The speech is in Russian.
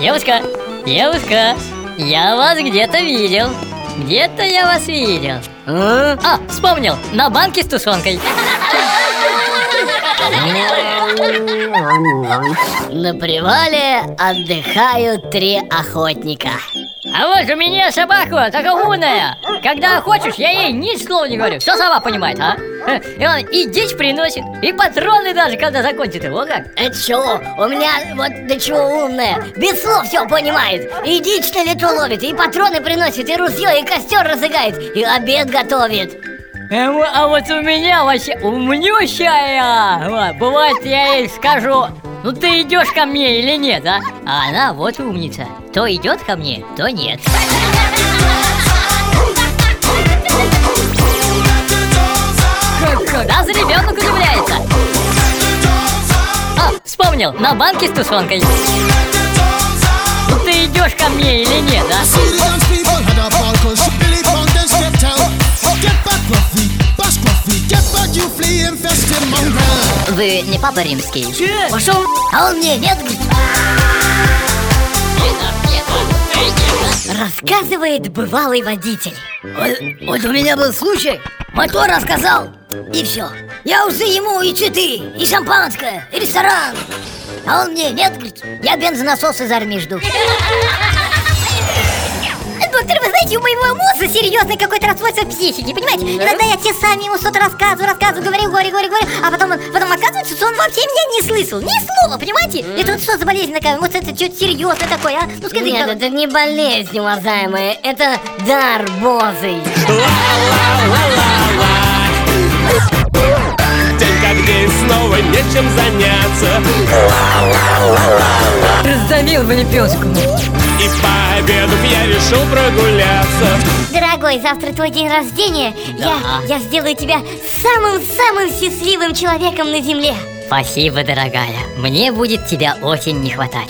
Девушка, девушка, я вас где-то видел. Где-то я вас видел. А? А, вспомнил, на банке с тушенкой. На привале отдыхают три охотника. А вот у меня собака такая умная. Когда хочешь, я ей ни слова не говорю. Все сама понимает, а? И он и дичь приносит, и патроны даже, когда закончит его, как? Это что? У меня вот до чего умная. Без слов все понимает. И дичь на лету ловит, и патроны приносит, и ружье, и костер разыгает, и обед готовит. Эм, А вот у меня вообще умнющая. Бывает, я ей скажу, ну ты идешь ко мне или нет, а? А она вот умница. То идет ко мне, то нет. Даже ребенок удивляется. А, вспомнил, на банке с тушенкой. Ну ты идешь ко мне или нет, а? Вы не папа римский? Пошел, а он мне нет, говорит. Рассказывает бывалый водитель. Вот, вот у меня был случай, мотор рассказал, и все. Я уже ему и цветы, и шампанское, и ресторан. А он мне, нет, говорит, я бензонасос из армии жду. Доктор, вы знаете, у моего мозга серьезный какой-то расстройство психики, понимаете? Иногда я часами ему что-то рассказываю, рассказываю, говорю, говорю, говорю, говорю, а потом, потом оказывается, что он вообще меня не слышал, ни слова, понимаете? Это вот что за болезнь такая? Вот это что-то серьезное такое, а? Ну скажите, Нет, это не болезнь, уважаемые, это дар Божий. День, когда ей снова нечем заняться Раздавил в лепешку. И пообедав я решил прогуляться Дорогой, завтра твой день рождения. Я, я сделаю тебя самым-самым счастливым человеком на земле. Спасибо, дорогая. Мне будет тебя очень не хватать.